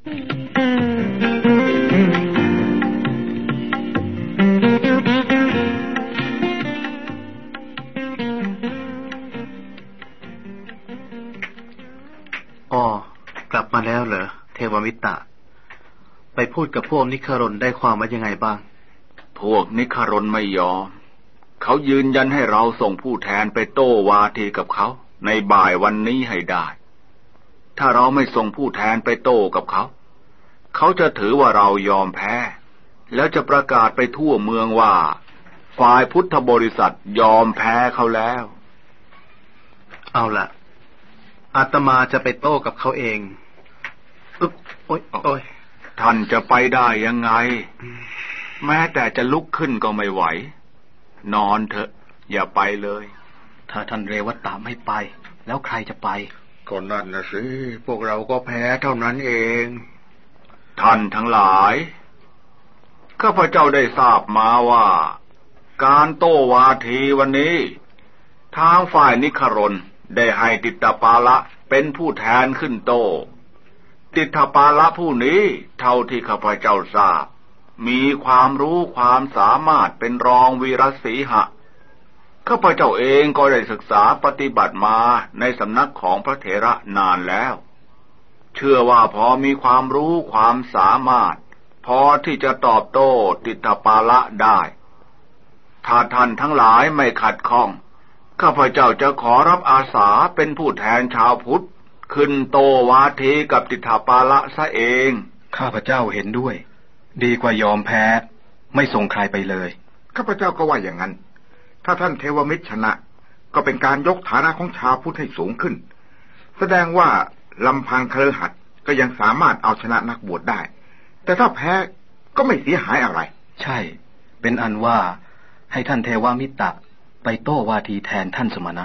อ๋อกลับมาแล้วเหรอ เทวมิตะไปพูดกับพวกนิครนได้ความว่ายังไงบ้าง พวกนิครนไม่ยอม เขายืนยันให้เราส่งผู้แทนไปโต้วาทีกับเขา ในบ่ายวันนี้ให้ได้ ถ้าเราไม่ส่งผู้แทนไปโต้กับเขา เขาจะถือว่าเรายอมแพ้ แล้วจะประกาศไปทั่วเมืองว่า ฝ่ายพุทธบริษัทยอมแพ้เขาแล้ว เอาละอาตมาจะไปโต้กับเขาเองอึ๊บโอ๊ยโอ๊ยท่านจะไปได้ยังไง แม้แต่จะลุกขึ้นก็ไม่ไหว นอนเถอะ อย่าไปเลย ถ้าท่านเรวัตตาไม่ไป แล้วใครจะไป ก็นั่นนะสิ พวกเราก็แพ้เท่านั้นเอง ท่านทั้งหลาย ข้าพเจ้าได้ทราบมาว่า การโต้วาทีวันนี้ ทางฝ่ายนิครนได้ให้ติตปาละเป็นผู้แทนขึ้นโต ติทปาละผู้นี้เท่าที่ข้าพเจ้าทราบ มีความรู้ความสามารถเป็นรองวีรศีหะ ข้าพเจ้าเองก็ได้ศึกษาปฏิบัติมาในสำนักของพระเถระนานแล้ว เชื่อว่าพอมีความรู้ความสามารถ พอที่จะตอบโต้ติทปาละได้ ถ้าท่านทั้งหลายไม่ขัดข้อง ข้าพเจ้าจะขอรับอาสาเป็นผู้แทนชาวพุทธ ขึ้นโตวาทีกับติถาปาละซะเอง ข้าพเจ้าเห็นด้วย ดีกว่ายอมแพ้ ไม่ส่งใครไปเลย ข้าพเจ้าก็ว่าอย่างนั้น ถ้าท่านเทวมิตรชนะ ก็เป็นการยกฐานะของชาวพุทธให้สูงขึ้น แสดงว่าลำพังเครือหัดก็ยังสามารถเอาชนะนักบวชได้ แต่ถ้าแพ้ก็ไม่เสียหายอะไร ใช่ เป็นอันว่าให้ท่านเทวมิตรไปโต้วาทีแทนท่านสมณะ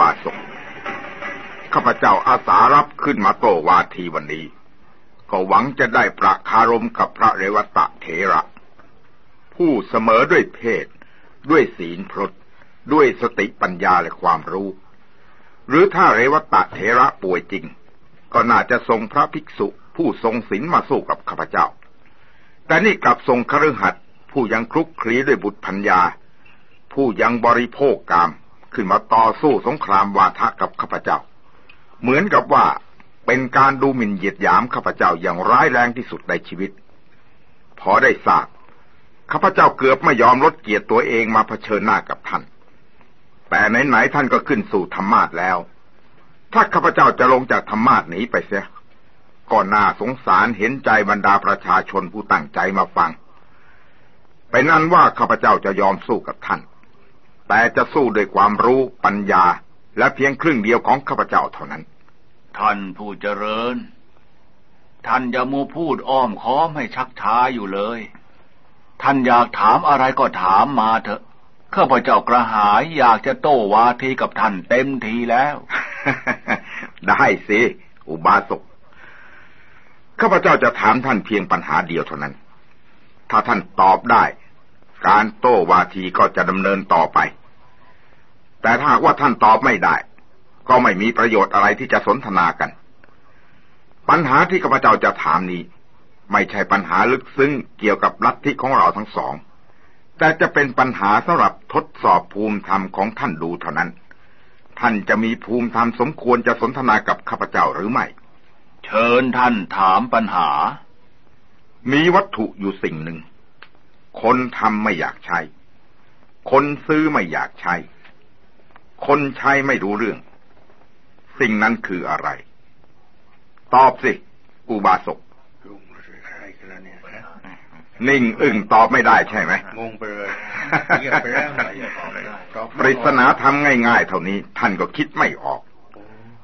บาสกข้าพเจ้าอาสารับขึ้นมาโตวาทีวันนี้ ก็หวังจะได้ประคารมกับพระเรวตะเถระ ผู้เสมอด้วยเพศ ด้วยศีลพรตด้วยสติปัญญาและความรู้ หรือถ้าเรวตะเถระป่วยจริง ก็น่าจะทรงพระภิกษุผู้ทรงศีลมาสู้กับข้าพเจ้า แต่นี่กลับทรงคฤหัสถ์ผู้ยังคลุกคลีด้วยบุตรพัญญา ผู้ยังบริโภคกาม ขึ้นมาต่อสู้สงครามวาทะกับข้าพเจ้า เหมือนกับว่าเป็นการดูหมิ่นเหยียดหยามข้าพเจ้าอย่างร้ายแรงที่สุดในชีวิต พอได้ทราบข้าพเจ้าเกือบไม่ยอมลดเกียรติตัวเองมาเผชิญหน้ากับท่าน แต่ไหนๆท่านก็ขึ้นสู่ธรรมาสแล้ว ถ้าข้าพเจ้าจะลงจากธรรมาสหนีไปเสียก็น่าสงสารเห็นใจบรรดาประชาชนผู้ตั้งใจมาฟังเป็นนั้นว่าข้าพเจ้าจะยอมสู้กับท่าน แต่จะสู้ด้วยความรู้ปัญญา และเพียงครึ่งเดียวของข้าพเจ้าเท่านั้น ท่านผู้เจริญ ท่านอย่ามัวพูดอ้อมค้อมให้ชักช้าอยู่เลย ท่านอยากถามอะไรก็ถามมาเถอะข้าพเจ้ากระหายอยากจะโต้วาทีกับท่านเต็มทีแล้ว ได้สิ อุบาสกข้าพเจ้าจะถามท่านเพียงปัญหาเดียวเท่านั้น ถ้าท่านตอบได้ การโต้วาทีก็จะดำเนินต่อไป แต่ถ้าหากว่าท่านตอบไม่ได้ ก็ไม่มีประโยชน์อะไรที่จะสนทนากัน ปัญหาที่ข้าพเจ้าจะถามนี้ ไม่ใช่ปัญหาลึกซึ้งเกี่ยวกับลัทธิของเราทั้งสอง แต่จะเป็นปัญหาสำหรับทดสอบภูมิธรรมของท่านดูเท่านั้น ท่านจะมีภูมิธรรมสมควรจะสนทนากับข้าพเจ้าหรือไม่ เชิญท่านถามปัญหา มีวัตถุอยู่สิ่งหนึ่ง คนทำไม่อยากใช้ คนซื้อไม่อยากใช้ คนใช้ไม่รู้เรื่อง สิ่งนั้นคืออะไร ตอบสิ อุบาสกนิ่งอึ้งตอบไม่ได้ใช่ไหมงงไปเลยเงียบไปแล้วหน่อยตอบไม่ได้ปริศนาทำง่ายๆเท่านี้ ท่านก็คิดไม่ออก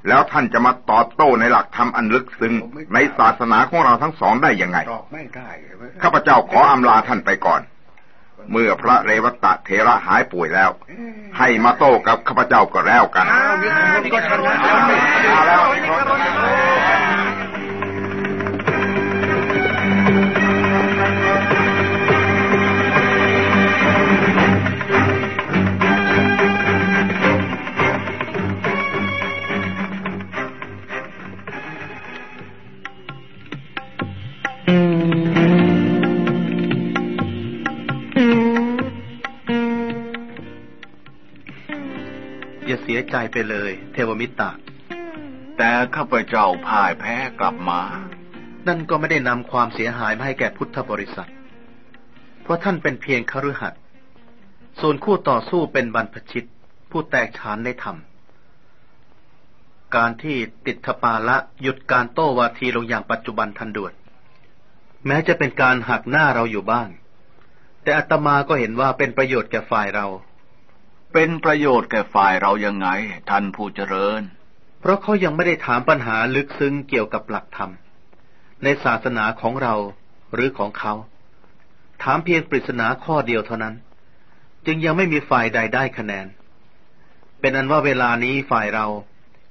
แล้วท่านจะมาตอบโต้ในหลักธรรมอันลึกซึ้งในศาสนาของเราทั้งสองได้ยังไงตอบไม่ได้ข้าพเจ้าขออำลาท่านไปก่อน เมื่อพระเรวัตเถระหายป่วยแล้ว ให้มาโต้กับข้าพเจ้าก็แล้วกัน อย่าเสียใจไปเลย เทวมิตรแต่ข้าพเจ้าพ่ายแพ้กลับมา นั่นก็ไม่ได้นำความเสียหายมาให้แก่พุทธบริษัท เพราะท่านเป็นเพียงคฤหัสถ์ส่วนคู่ต่อสู้เป็นบรรพชิต ผู้แตกฉานในธรรม การที่ติดทปาละหยุดการโต้วาทีลงอย่างปัจจุบันทันด่วน แม้จะเป็นการหักหน้าเราอยู่บ้าง แต่อาตมาก็เห็นว่าเป็นประโยชน์แก่ฝ่ายเรา เป็นประโยชน์แก่ฝ่ายเรายังไง ท่านผู้เจริญ เพราะเขายังไม่ได้ถามปัญหาลึกซึ้งเกี่ยวกับหลักธรรม ในศาสนาของเราหรือของเขา ถามเพียงปริศนาข้อเดียวเท่านั้น จึงยังไม่มีฝ่ายใดได้คะแนน เป็นอันว่าเวลานี้ฝ่ายเรา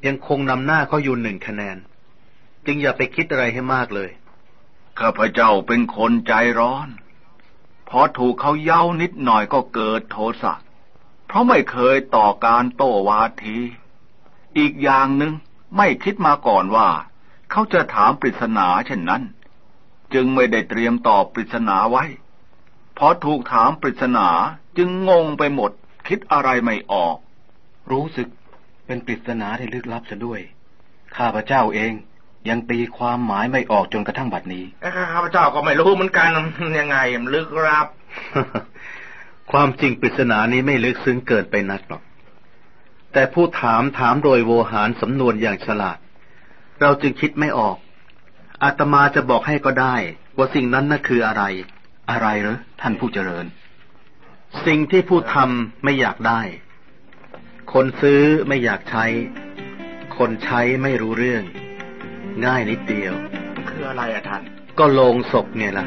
ยังคงนำหน้าเขาอยู่หนึ่งคะแนน จึงอย่าไปคิดอะไรให้มากเลย ข้าพเจ้าเป็นคนใจร้อน พอถูกเขาเย้านิดหน่อยก็เกิดโทสะ เพราะไม่เคยต่อการโต้วาที อีกอย่างหนึ่งไม่คิดมาก่อนว่า เขาจะถามปริศนาเช่นนั้น จึงไม่ได้เตรียมตอบปริศนาไว้ พอถูกถามปริศนาจึงงงไปหมด คิดอะไรไม่ออก รู้สึกเป็นปริศนาที่ลึกลับซะด้วย ข้าพเจ้าเอง ยังตีความหมายไม่ออกจนกระทั่งบัดนี้ข้าพเจ้าก็ไม่รู้เหมือนกันยังไงมันลึกลับ ความจริงปริศนานี้ไม่ลึกซึ้งเกินไปนักหรอก แต่ผู้ถามถามโดยโวหารสำนวนอย่างฉลาด เราจึงคิดไม่ออก อาตมาจะบอกให้ก็ได้ ว่าสิ่งนั้นน่ะคืออะไร อะไรเหรอท่านผู้เจริญ สิ่งที่ผู้ทำไม่อยากได้ คนซื้อไม่อยากใช้ คนใช้ไม่รู้เรื่อง ง่ายนิดเดียว คืออะไรอะท่าน ก็โลงศพไงล่ะ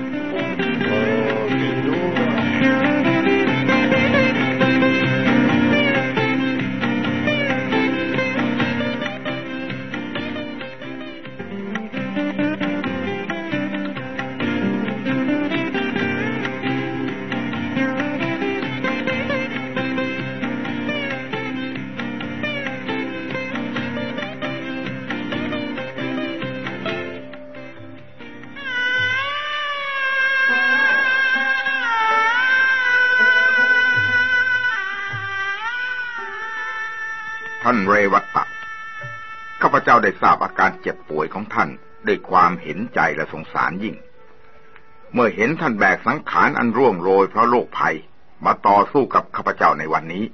เรวัตตะข้าพเจ้าได้ทราบอาการเจ็บป่วยของท่านด้วยความเห็นใจและสงสารยิ่ง เมื่อเห็นท่านแบกสังขารอันร่วงโรยเพราะโรคภัยมาต่อสู้กับข้าพเจ้าในวันนี้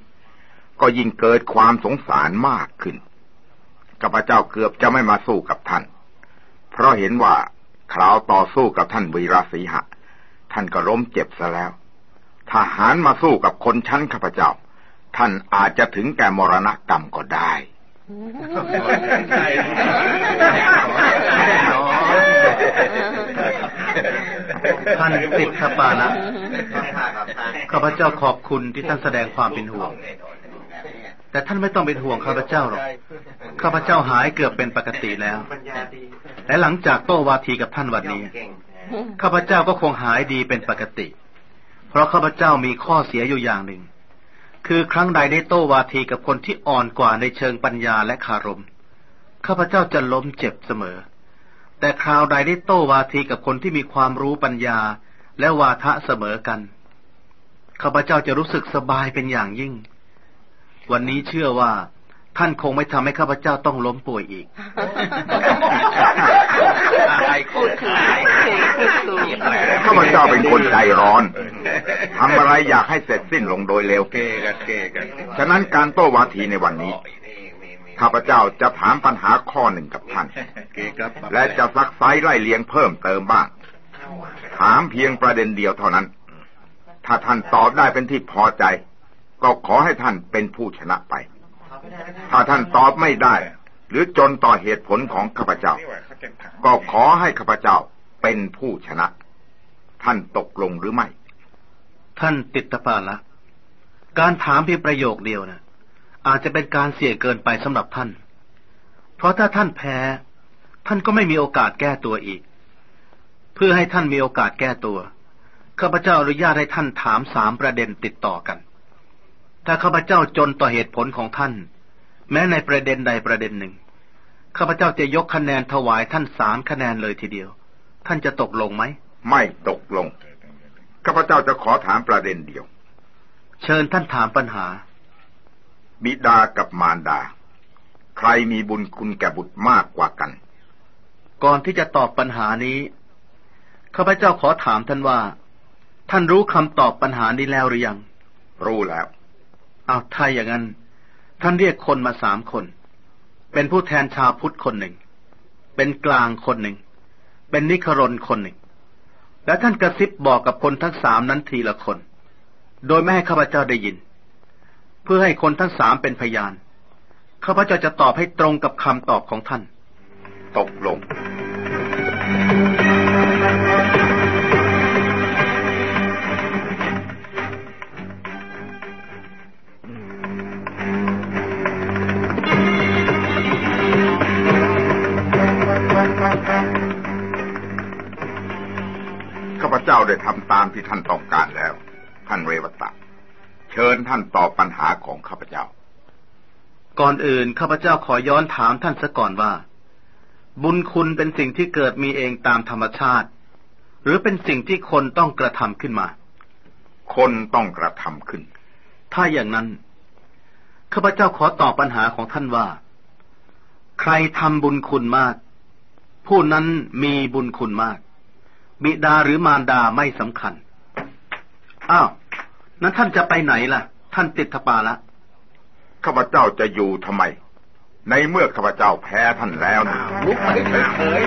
ก็ยิ่งเกิดความสงสารมากขึ้นข้าพเจ้าเกือบจะไม่มาสู้กับท่าน เพราะเห็นว่าคราวต่อสู้กับท่านวีรศรีหะ ท่านก็ล้มเจ็บซะแล้วทหารมาสู้กับคนชั้นข้าพเจ้า ท่านอาจจะถึงแก่มรณกรรมก็ได้ท่านติดขปาละข้าพเจ้าขอบคุณที่ท่านแสดงความเป็นห่วง แต่ท่านไม่ต้องเป็นห่วงข้าพเจ้าหรอก ข้าพเจ้าหายเกือบเป็นปกติแล้ว และหลังจากโต้วาทีกับท่านวันนี้ ข้าพเจ้าก็คงหายดีเป็นปกติ เพราะข้าพเจ้ามีข้อเสียอยู่อย่างหนึ่ง คือครั้งใดได้โต้วาทีกับคนที่อ่อนกว่าในเชิงปัญญาและคารม ข้าพเจ้าจะล้มเจ็บเสมอ แต่คราวใดได้โต้วาทีกับคนที่มีความรู้ปัญญาและวาทะเสมอกัน ข้าพเจ้าจะรู้สึกสบายเป็นอย่างยิ่ง วันนี้เชื่อว่าท่านคงไม่ทำให้ข้าพเจ้าต้องล้มป่วยอีกอะไรพูดคืออะไร ข้าพเจ้าเป็นคนใจร้อนทำอะไรอยากให้เสร็จสิ้นลงโดยเร็วเกกันันฉะนั้นการโต้วาทีในวันนี้ข้าพเจ้าจะถามปัญหาข้อหนึ่งกับท่าน และจะซักไซไล่เลียงเพิ่มเติมบ้าง ถามเพียงประเด็นเดียวเท่านั้น ถ้าท่านตอบได้เป็นที่พอใจ ก็ขอให้ท่านเป็นผู้ชนะไป ถ้าท่านตอบไม่ได้ หรือจนต่อเหตุผลของข้าพเจ้า ก็ขอให้ข้าพเจ้าเป็นผู้ชนะ ท่านตกลงหรือไม่ ท่านติดตปาละการถามเพียงประโยคเดียวนะอาจจะเป็นการเสี่ยงเกินไปสำหรับท่าน เพราะถ้าท่านแพ้ ท่านก็ไม่มีโอกาสแก้ตัวอีก เพื่อให้ท่านมีโอกาสแก้ตัวข้าพเจ้าอนุญาตให้ท่านถามสามประเด็นติดต่อกัน ถ้าข้าพเจ้าจนต่อเหตุผลของท่าน แม้ในประเด็นใดประเด็นหนึ่งข้าพเจ้าจะยกคะแนนถวายท่านสามคะแนนเลยทีเดียว ท่านจะตกลงไหม ไม่ตกลงข้าพเจ้าจะขอถามประเด็นเดียว เชิญท่านถามปัญหา บิดากับมารดา ใครมีบุญคุณแก่บุตรมากกว่ากัน ก่อนที่จะตอบปัญหานี้ข้าพเจ้าขอถามท่านว่า ท่านรู้คำตอบปัญหานี้แล้วหรือยัง รู้แล้วอ้าวถ้าอย่างนั้น ท่านเรียกคนมาสามคน เป็นผู้แทนชาวพุทธคนหนึ่ง เป็นกลางคนหนึ่ง เป็นนิครนคนหนึ่ง และท่านกระซิบบอกกับคนทั้งสามนั้นทีละคน โดยไม่ให้ข้าพเจ้าได้ยิน เพื่อให้คนทั้งสามเป็นพยาน ข้าพเจ้าจะตอบให้ตรงกับคำตอบของท่าน ตกลง เจ้าได้ทำตามที่ท่านต้องการแล้ว ท่านเรวตะ เชิญท่านตอบปัญหาของข้าพเจ้า ก่อนอื่นข้าพเจ้าขอย้อนถามท่านซะก่อนว่า บุญคุณเป็นสิ่งที่เกิดมีเองตามธรรมชาติ หรือเป็นสิ่งที่คนต้องกระทำขึ้นมา คนต้องกระทำขึ้น ถ้าอย่างนั้นข้าพเจ้าขอตอบปัญหาของท่านว่า ใครทำบุญคุณมาก ผู้นั้นมีบุญคุณมาก บิดาหรือมารดาไม่สำคัญ อ้าว นั้นท่านจะไปไหนล่ะ ท่านติดทปาละ ข้าพเจ้าจะอยู่ทำไม ในเมื่อข้าพเจ้าแพ้ท่านแล้วนะลุกไปเฉย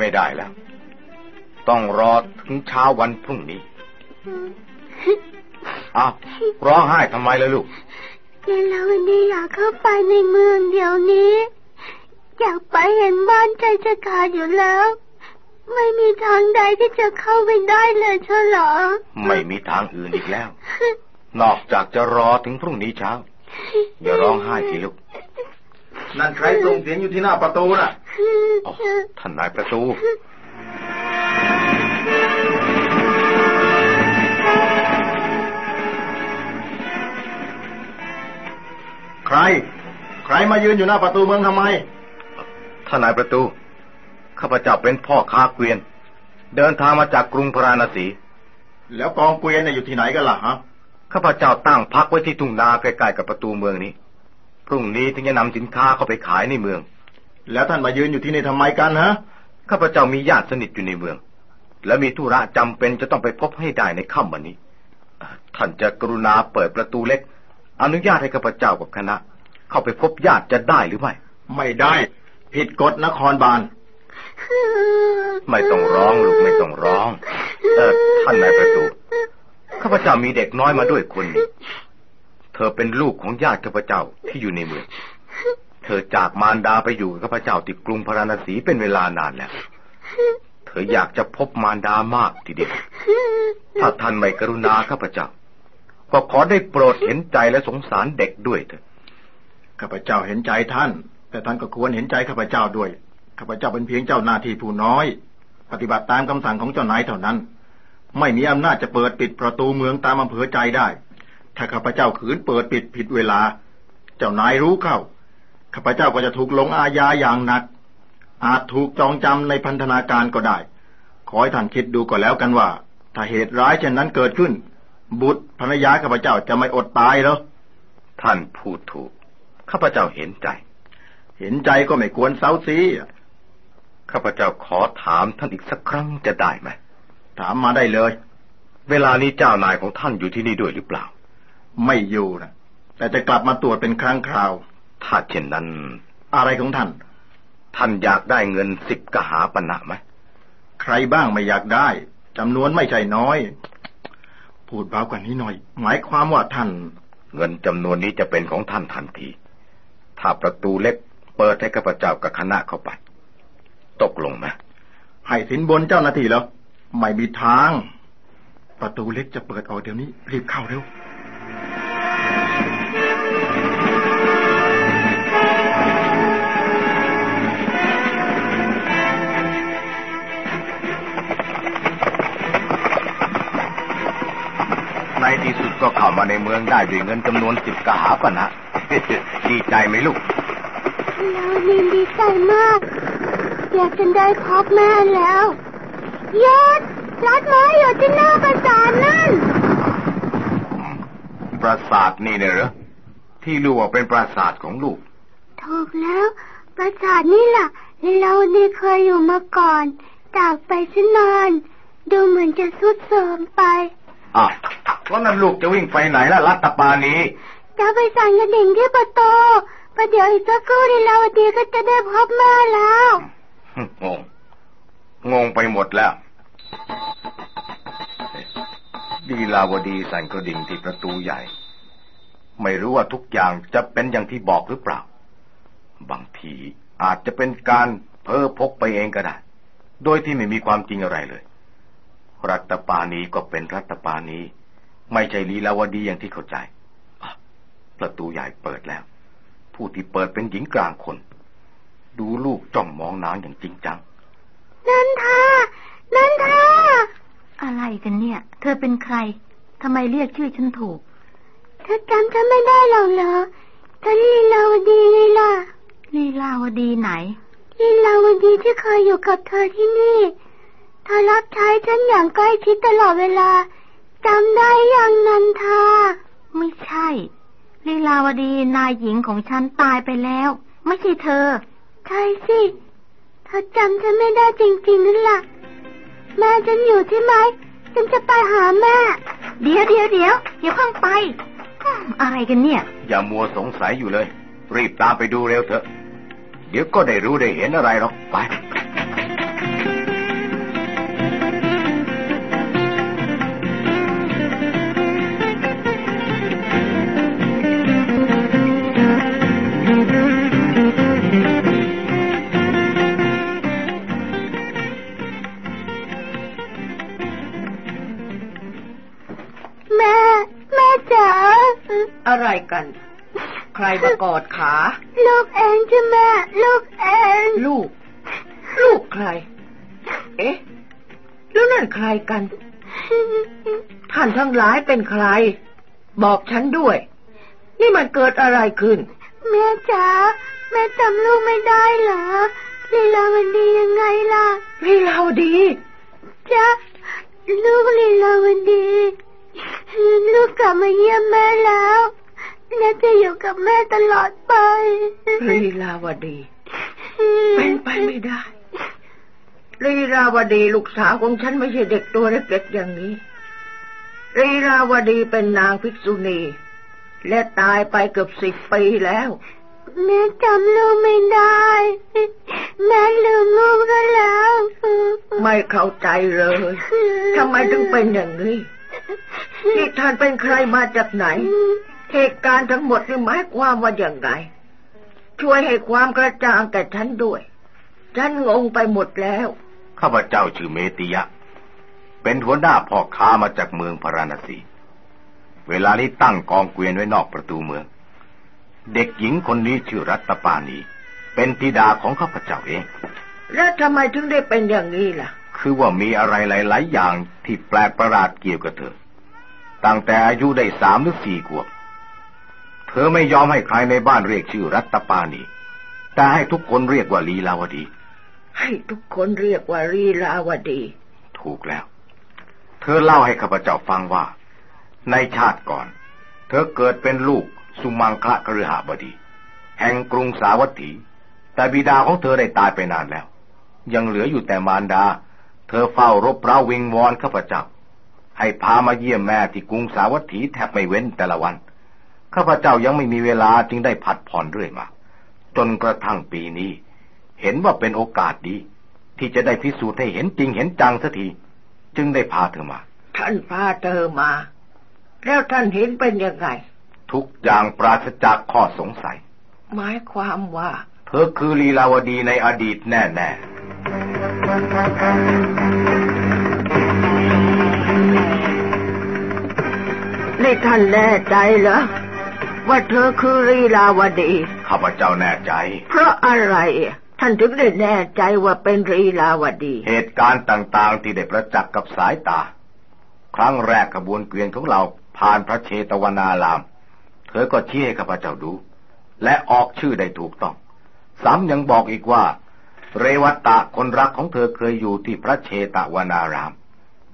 ไปไม่ได้แล้ว ต้องรอถึงเช้าวันพรุ่งนี้อ้าวร้องไห้ทำไมเลยลูกเยลาวันนี้อยากเข้าไปในเมืองเดี๋ยวนี้ อยากไปเห็นบ้านใจจะขาดอยู่แล้ว ไม่มีทางใดที่จะเข้าไปได้เลยเชยวเหรอ ไม่มีทางอื่นอีกแล้ว นอกจากจะรอถึงพรุ่งนี้เช้า อย่าร้องไห้สิลูก นั่นใครส่งเสียงอยู่ที่หน้าประตูน่ะอ๋อท่านนายประตูใคร ใครมายืนอยู่หน้าประตูเมืองทำไมท่านนายประตู ข้าพเจ้าเป็นพ่อค้าเกวียน เดินทางมาจากกรุงพาราณสี แล้วกองเกวียนเนี่ยอยู่ที่ไหนกันล่ะฮะ ข้าพเจ้าตั้งพักไว้ที่ทุ่งนาใกล้ๆกับประตูเมืองนี้ พรุ่งนี้ถึงจะนำสินค้าเข้าไปขายในเมือง แล้วท่านมายืนอยู่ที่นี่ทำไมกันฮะข้าพเจ้ามีญาติสนิทอยู่ในเมือง และมีธุระจำเป็นจะต้องไปพบให้ได้ในค่ำวันนี้ ท่านจะกรุณาเปิดประตูเล็ก อนุญาตให้ข้าพเจ้ากับคณะ เข้าไปพบญาติจะได้หรือไม่ ไม่ได้ ผิดกฎนครบาล ไม่ต้องร้องลูกไม่ต้องร้อง เออท่านนายประตูข้าพเจ้ามีเด็กน้อยมาด้วยคนหนึ่งเธอเป็นลูกของญาติข้าพเจ้าที่อยู่ในเมือง เธอจากมารดาไปอยู่กับข้าพเจ้าที่กรุงพาราณสีเป็นเวลานานแล้ว เธออยากจะพบมารดามากทีเดียว ถ้าท่านไม่กรุณาข้าพเจ้า ก็ขอได้โปรดเห็นใจและสงสารเด็กด้วยเถอะ ข้าพเจ้าเห็นใจท่าน แต่ท่านก็ควรเห็นใจข้าพเจ้าด้วย ข้าพเจ้าเป็นเพียงเจ้าหน้าที่ผู้น้อย ปฏิบัติตามคำสั่งของเจ้านายเท่านั้น ไม่มีอำนาจจะเปิดปิดประตูเมืองตามอำเภอใจได้ ถ้าข้าพเจ้าขืนเปิดปิดผิดเวลา เจ้านายรู้เข้าข้าพเจ้าก็จะถูกลงอาญาอย่างหนัก อาจถูกจองจำในพันธนาการก็ได้ ขอให้ท่านคิดดูก่อนแล้วกันว่า ถ้าเหตุร้ายเช่นนั้นเกิดขึ้น บุตรภรรยาข้าพเจ้าจะไม่อดตายเหรอท่านพูดถูกข้าพเจ้าเห็นใจ เห็นใจก็ไม่ควรเซาซีข้าพเจ้าขอถามท่านอีกสักครั้งจะได้ไหมถามมาได้เลย เวลานี้เจ้านายของท่านอยู่ที่นี่ด้วยหรือเปล่า ไม่อยู่นะแต่จะกลับมาตรวจเป็นครั้งคราว ถ้าเช่นนั้น อะไรของท่าน ท่านอยากได้เงินสิบกหาปณะไหมใครบ้างไม่อยากได้จำนวนไม่ใช่น้อย พูดเบากว่านี้หน่อย หมายความว่าท่าน เงินจำนวนนี้จะเป็นของท่านทันที ถ้าประตูเล็กเปิดให้ข้าพเจ้ากับคณะเข้าไป ตกลงไหมให้สินบนเจ้าหน้าที่แล้ว ไม่มีทาง ประตูเล็กจะเปิดออกเดี๋ยวนี้ รีบเข้าเร็ว ก็เข้ามาในเมืองได้ด้วยเงินจำนวนสิบกหาปณะดีใจไหมลูกเรายินดีใจมาก อยากจะได้พบแม่แล้วยศรัดไม้อยู่ที่หน้าประสาทนั่น ปราสาทนี่เนี่ยเหรอที่รู้ว่าเป็นปราสาทของลูก ถูกแล้ว ประสาทนี่ล่ะเรานี่เคยอยู่มาก่อน จากไปซะนาน ดูเหมือนจะสุดโทรมไป อะแล้วนั่นลูกจะวิ่งไปไหนล่ะรัตปานีจะไปสั่งกระดิ่งที่ประตูประเดี๋ยวอีกสักครู่ลีลาวดีก็จะได้พบแม่แล้ว งง งงไปหมดแล้วดีลาวดีสั่นกระดิ่งที่ประตูใหญ่ ไม่รู้ว่าทุกอย่างจะเป็นอย่างที่บอกหรือเปล่า บางทีอาจจะเป็นการเพ้อพกไปเองก็ได้ โดยที่ไม่มีความจริงอะไรเลย รัตปานีก็เป็นรัตปานีไม่ใช่ลีลาวดีอย่างที่เข้าใจอะประตูใหญ่เปิดแล้ว ผู้ที่เปิดเป็นหญิงกลางคน ดูลูกจ้องมองนางอย่างจริงจัง นันทา นันทา อะไรกันเนี่ย เธอเป็นใคร ทำไมเรียกชื่อฉันถูก เธอจำฉันไม่ได้หรอกเหรอฉันลีลาวดีไงล่ะลีลาวดีไหนลีลาวดีที่เคยอยู่กับเธอที่นี่เธอรับใช้ฉันอย่างใกล้ชิดตลอดเวลาจำได้อย่างนันทา ไม่ใช่ ลีลาวดีนายหญิงของฉันตายไปแล้ว ไม่ใช่เธอ ใช่สิ เธอจำฉันไม่ได้จริงๆนั่นล่ะ แม่ฉันอยู่ที่ไหน ฉันจะไปหาแม่ เดี๋ยวเดี๋ยวเดี๋ยวอย่าเพิ่งไปอืมอะไรกันเนี่ย อย่ามัวสงสัยอยู่เลย รีบตามไปดูเร็วเถอะ เดี๋ยวก็ได้รู้ได้เห็นอะไรหรอกไป อะไรกัน ใครมากอดขา ลูกเองใช่แม่ลูกเอง ลูก ลูกใคร เอ๊ะ แล้วนั่นใครกัน ท่านทั้งหลายเป็นใคร บอกฉันด้วย นี่มันเกิดอะไรขึ้น แม่จ๋าแม่จำลูกไม่ได้เหรอลีลาวันดียังไงล่ะลีลาวดีจ๊ะลูกลีลาวันดี ลูกกลับมาเยี่ยมแม่แล้วและจะอยู่กับแม่ตลอดไปลีลาวดี เป็นไปไม่ได้ลีลาวดีลูกสาวของฉันไม่ใช่เด็กตัวเล็กๆอย่างนี้ลีลาวดีเป็นนางภิกษุณี และตายไปเกือบสิบปีแล้ว แม่จำลูกไม่ได้ แม่ลืมลูกซะแล้ว ไม่เข้าใจเลยทำไมถึงเป็นอย่างนี้ นี่ท่านเป็นใครมาจากไหน เหตุการณ์ทั้งหมดนี่หมายความว่าอย่างไร ช่วยให้ความกระจ่างแก่ฉันด้วย ฉันงงไปหมดแล้ว ข้าพเจ้าชื่อเมติยะ เป็นหัวหน้าพ่อค้ามาจากเมืองพาราณสี เวลานี้ตั้งกองเกวียนไว้นอกประตูเมือง เด็กหญิงคนนี้ชื่อรัตปานี เป็นธิดาของข้าพเจ้าเอง แล้วทำไมถึงได้เป็นอย่างนี้ล่ะ คือว่ามีอะไรหลาย ๆ อย่างที่แปลกประหลาดเกี่ยวกับเธอ ตั้งแต่อายุได้สามหรือสี่ขวบเเธอไม่ยอมให้ใครในบ้านเรียกชื่อรัตปานีแต่ให้ทุกคนเรียกว่าลีลาวดี ให้ทุกคนเรียกว่าลีลาวดี ถูกแล้ว เธอเล่าให้ข้าพเจ้าฟังว่า ในชาติก่อน เธอเกิดเป็นลูกสุมังคะกฤหบดี แห่งกรุงสาวัตถี แต่บิดาของเธอได้ตายไปนานแล้ว ยังเหลืออยู่แต่มารดา เธอเฝ้ารบเร้าวิงวอนข้าพเจ้า ให้พามาเยี่ยมแม่ที่กรุงสาวัตถีแทบไม่เว้นแต่ละวัน ข้าพเจ้ายังไม่มีเวลาจึงได้ผัดผ่อนเรื่อยมา จนกระทั่งปีนี้ เห็นว่าเป็นโอกาสดี ที่จะได้พิสูจน์ให้เห็นจริงเห็นจังสักที จึงได้พาเธอมา ท่านพาเธอมา แล้วท่านเห็นเป็นยังไง ทุกอย่างปราศจากข้อสงสัย หมายความว่า เธอคือลีลาวดีในอดีตแน่ นี่ท่านแน่ใจเหรอว่าเธอคือลีลาวดีๆข้าพเจ้าแน่ใจ เพราะอะไร ท่านถึงได้แน่ใจว่าเป็นลีลาวดี เหตุการณ์ต่างๆ ที่ได้ประจักษ์กับสายตา ครั้งแรกขบวนเกวียนของเราผ่านพระเชตวนาราม เธอก็ชี้ให้ข้าพเจ้าดู และออกชื่อได้ถูกต้อง ซ้ำยังบอกอีกว่า เรวัตตะคนรักของเธอเคยอยู่ที่พระเชตวนาราม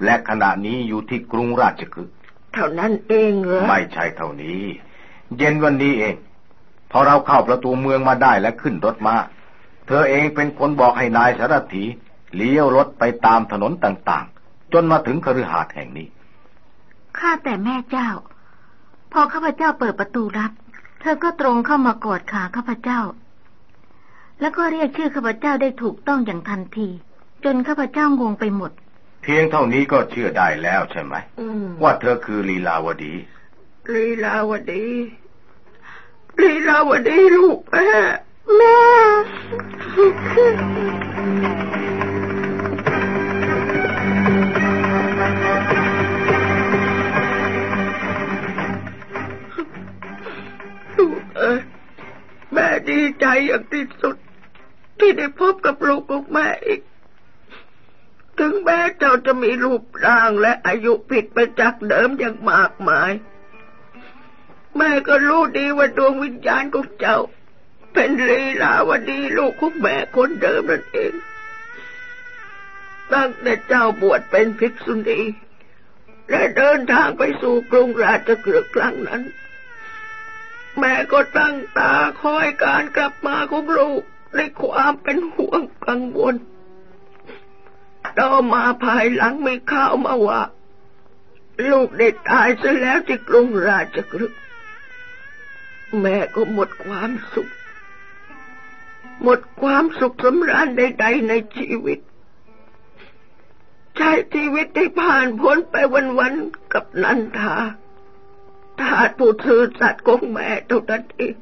และขณะนี้อยู่ที่กรุงราชคฤห์ เท่านั้นเองเหรอไม่ใช่เท่านี้ เย็นวันนี้เอง พอเราเข้าประตูเมืองมาได้และขึ้นรถมา เธอเองเป็นคนบอกให้นายสารถีเลี้ยวรถไปตามถนนต่างๆ จนมาถึงคฤหาสน์แห่งนี้ ข้าแต่แม่เจ้า พอข้าพเจ้าเปิดประตูรับ เธอก็ตรงเข้ามากอดขาข้าพเจ้า แล้วก็เรียกชื่อข้าพเจ้าได้ถูกต้องอย่างทันที จนข้าพเจ้างงไปหมดเพียงเท่านี้ก็เชื่อได้แล้วใช่ไหมอืมว่าเธอคือลีลาวดี ลีลาวดี ลีลาวดีลูกแม่แม่ลูกเอ้ยแม่ดีใจอย่างที่สุด ที่ได้พบกับลูกของแม่อีก ถึงแม้เจ้าจะมีรูปร่างและอายุผิดไปจากเดิมอย่างมากมาย แม่ก็รู้ดีว่าดวงวิญญาณของเจ้า เป็นลีลาวดีลูกของแม่คนเดิมนั่นเอง ตั้งแต่เจ้าบวชเป็นภิกษุณีและเดินทางไปสู่กรุงราชเกฤห์ครั้งนั้น แม่ก็ตั้งตาคอยการกลับมาของลูกด้วยความเป็นห่วงกังวล ต่อมาภายหลังมีข่าวมาว่า ลูกได้ตายซะแล้วที่กรุงราชกฤห์แม่ก็หมดความสุข หมดความสุขสำราญใด ๆ ในชีวิต ใช้ชีวิตได้ผ่านพ้นไปวัน ๆ กับนันทาทาผู้ซื่อสัตย์ของแม่เท่านั้นเอง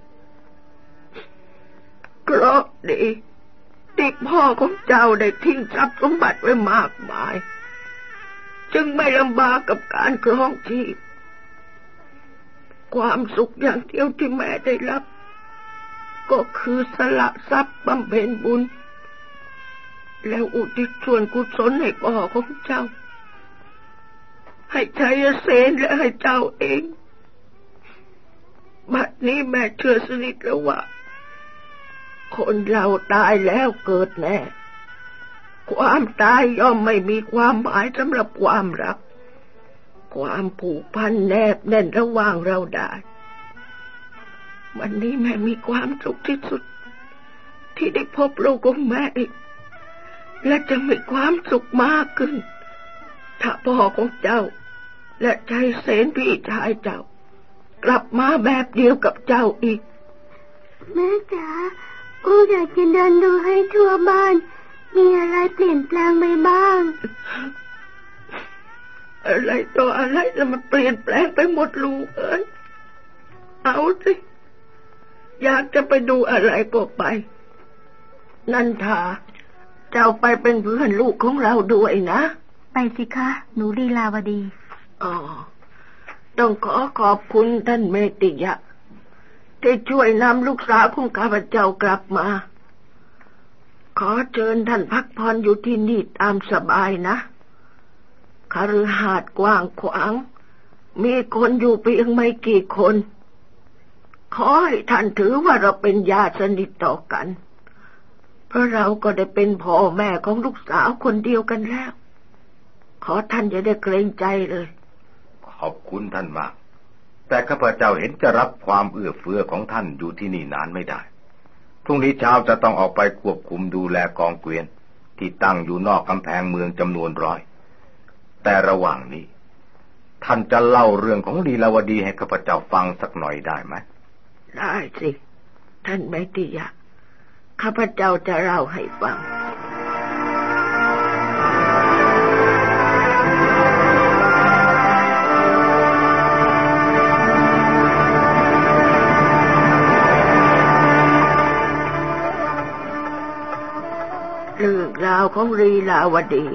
เพราะดี ที่พ่อของเจ้าได้ทิ้งทรัพย์สมบัติไว้มากมาย จึงไม่ลำบากกับการครองชีพ ความสุขอย่างเดียวที่แม่ได้รับ ก็คือสละทรัพย์บำเพ็ญบุญ แล้วอุทิศส่วนกุศลให้พ่อของเจ้า ให้ชัยเสนและให้เจ้าเอง บัดนี้แม่เชื่อสนิทแล้วว่า คนเราตายแล้วเกิดแน่ ความตายย่อมไม่มีความหมายสำหรับความรัก ความผูกพันแนบแน่นระหว่างเราได้ วันนี้แม่มีความสุขที่สุด ที่ได้พบลูกของแม่อีก และจะมีความสุขมากขึ้น ถ้าพ่อของเจ้า และชายเสนพี่ชายเจ้า กลับมาแบบเดียวกับเจ้าอีก แม่จ๋า อูอยากจะเดินดูให้ทั่วบ้าน มีอะไรเปลี่ยนแปลงไปบ้าง อะไรต่ออะไรแล้วมันเปลี่ยนแปลงไปหมดลูกเอ้ยเอาสิ อยากจะไปดูอะไรก็ไป นันทาเจ้าไปเป็นเพื่อนลูกของเราด้วยนะ ไปสิคะ หนูลีลาวดี อ๋อ ต้องขอขอบคุณท่านเมติยะ ที่ช่วยนำลูกสาวของข้าพเจ้ากลับมา ขอเชิญท่านพักผ่อนอยู่ที่นี่ตามสบายนะคฤหาสน์กว้างขวาง มีคนอยู่เพียงไม่กี่คน ขอให้ท่านถือว่าเราเป็นญาติสนิทต่อกัน เพราะเราก็ได้เป็นพ่อแม่ของลูกสาวคนเดียวกันแล้ว ขอท่านอย่าได้เกรงใจเลย ขอบคุณท่านมาก แต่ข้าพเจ้าเห็นจะรับความเอื้อเฟื้อของท่านอยู่ที่นี่นานไม่ได้ พรุ่งนี้เช้าจะต้องออกไปควบคุมดูแลกองเกวียน ที่ตั้งอยู่นอกกำแพงเมืองจำนวนร้อย แต่ระหว่างนี้ ท่านจะเล่าเรื่องของลีลาวดีให้ข้าพเจ้าฟังสักหน่อยได้ไหม ได้สิ ท่านแม่ติยะข้าพเจ้าจะเล่าให้ฟังาวของรีลาวดี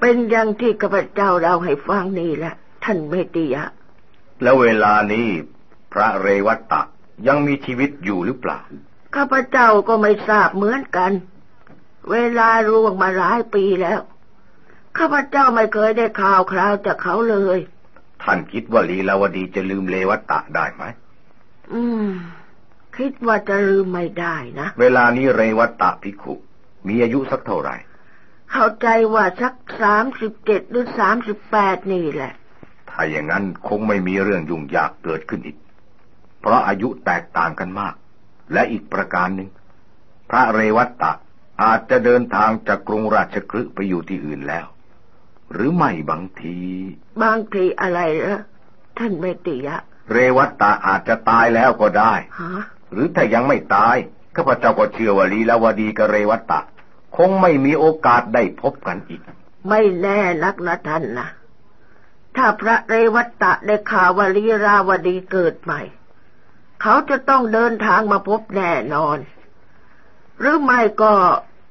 เป็นอย่างที่ข้าพเจ้าเล่าให้ฟังนี่แหละ ท่านเมติยะ แล้วเวลานี้พระเรวัตตะยังมีชีวิตอยู่หรือเปล่า ข้าพเจ้าก็ไม่ทราบเหมือนกัน เวลาล่วงมาหลายปีแล้ว ข้าพเจ้าไม่เคยได้ข่าวคราวจากเขาเลย ท่านคิดว่าลีลาวดีจะลืมเรวัตตะได้ไหม อืม คิดว่าจะลืมไม่ได้นะ เวลานี้เรวัตตะภิกขุ มีอายุสักเท่าไหร่ เข้าใจว่าสักสามสิบเจ็ดหรือสามสิบแปดนี่แหละ ถ้าอย่างนั้นคงไม่มีเรื่องยุ่งยากเกิดขึ้นอีก เพราะอายุแตกต่างกันมาก และอีกประการหนึ่ง พระเรวัตตะอาจจะเดินทางจากกรุงราชคฤห์ไปอยู่ที่อื่นแล้ว หรือไม่บางที บางทีอะไรเหรอท่านเมติยะ เรวัตตะอาจจะตายแล้วก็ได้ฮะหรือถ้ายังไม่ตายข้าพเจ้าก็เชื่อว่าลีลาวดีกับเรวัตตะ คงไม่มีโอกาสได้พบกันอีก ไม่แน่นักนะท่านนะถ้าพระเรวัตตะได้ข่าวว่าลีราวดีเกิดใหม่ เขาจะต้องเดินทางมาพบแน่นอน หรือไม่ก็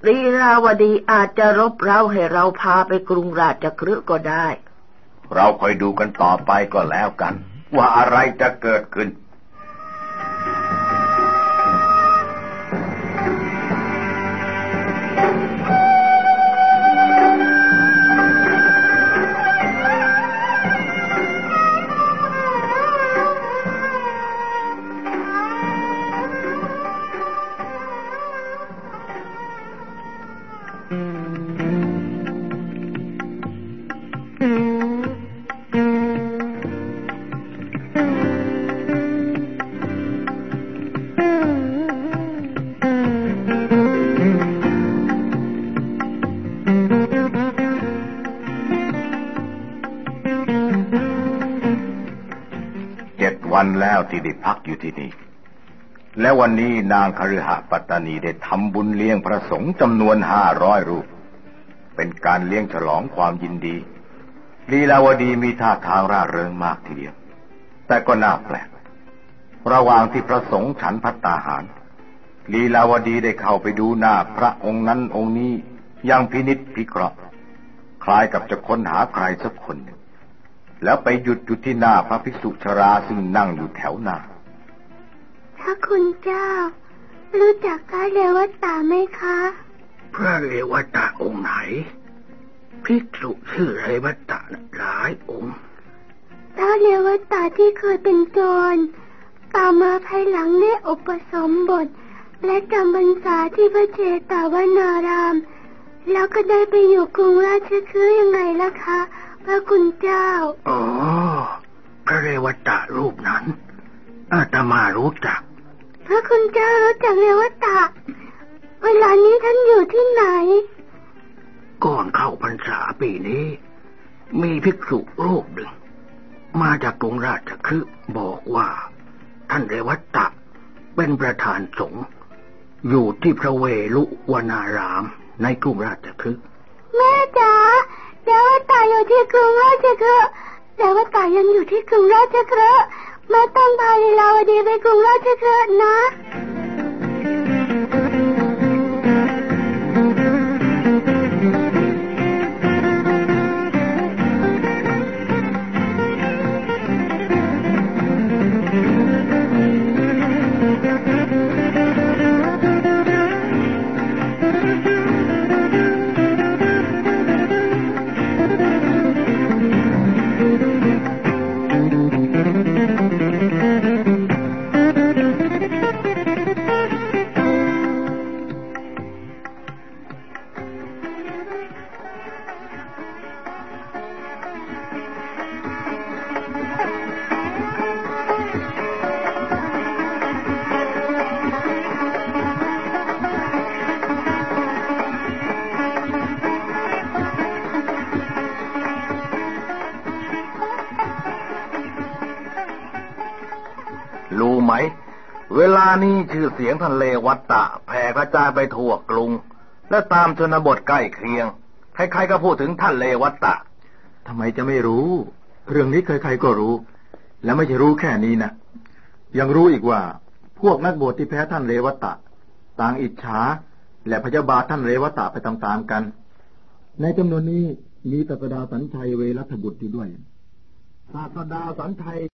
ลีราวดีอาจจะรบเราให้เราพาไปกรุงราชคฤห์ก็ได้ เราคอยดูกันต่อไปก็แล้วกัน ว่าอะไรจะเกิดขึ้น และวันนี้นางคฤหปัตตานีได้ทำบุญเลี้ยงพระสงฆ์จำนวนห้าร้อยรูป เป็นการเลี้ยงฉลองความยินดีลีลาวดีมีท่าทางร่าเริงมากทีเดียว แต่ก็น่าแปลก ระหว่างที่พระสงฆ์ฉันพัตตาหาร ลีลาวดีได้เข้าไปดูหน้าพระองค์นั้นองค์นี้อยังพินิษพิเคราะห์ คล้ายกับจะค้นหาใครสักคนหนึ่งแล้วไปหยุดอยู่ที่หน้าพระภิกษุชราซึ่งนั่งอยู่แถวหน้า ถ้าคุณเจ้า รู้จักพระเรวัตตาไหมคะ พระเรวัตะองค์ไหน ภิกษุชื่อเรวัตะหลายองค์พระเรวัตตาที่เคยเป็นโจรต่อมาภายหลังได้อุปสมบท และจำพรรษาที่พระเจตวนาราม แล้วก็ได้ไปอยู่กรุงราชคฤห์ยังไงล่ะคะ พระคุณเจ้า อ๋อ พระเรวัตะรูปนั้นอาตมารู้จัก พระคุณเจ้ารู้จักเรวัตตาเวลานี้ท่านอยู่ที่ไหน ก่อนเข้าพรรษาปีนี้ มีภิกษุรูปหนึ่ง มาจากกรุงราชคฤห์บอกว่า ท่านเรวัตตะเป็นประธานสงฆ์อยู่ที่พระเวลุวนารามในกรุงราชคฤห์แม่จ๋าเรวัตตาอยู่ที่กรุงราชคฤห์เรวัตตายังอยู่ที่กรุงราชคฤห์ ไม่ต้องพาลีลาวดีไปกรุงราชเกิดนะ นี้ชื่อเสียงท่านเลวัตตะแผ่กระจายไปทั่วกรุง และตามชนบทใกล้เคียง ใครๆก็พูดถึงท่านเลวัตตะทำไมจะไม่รู้ เรื่องนี้ใครๆก็รู้ และไม่ใช่รู้แค่นี้นะยังรู้อีกว่า พวกนักบวชที่แพ้ท่านเรวตะ ต่างอิจฉาและพยาบาทท่านเรวตะไปตามๆกัน ในจำนวนนี้มีตสดาสันชัยเวรัตบุตรอยู่ด้วยตสดาสันชัย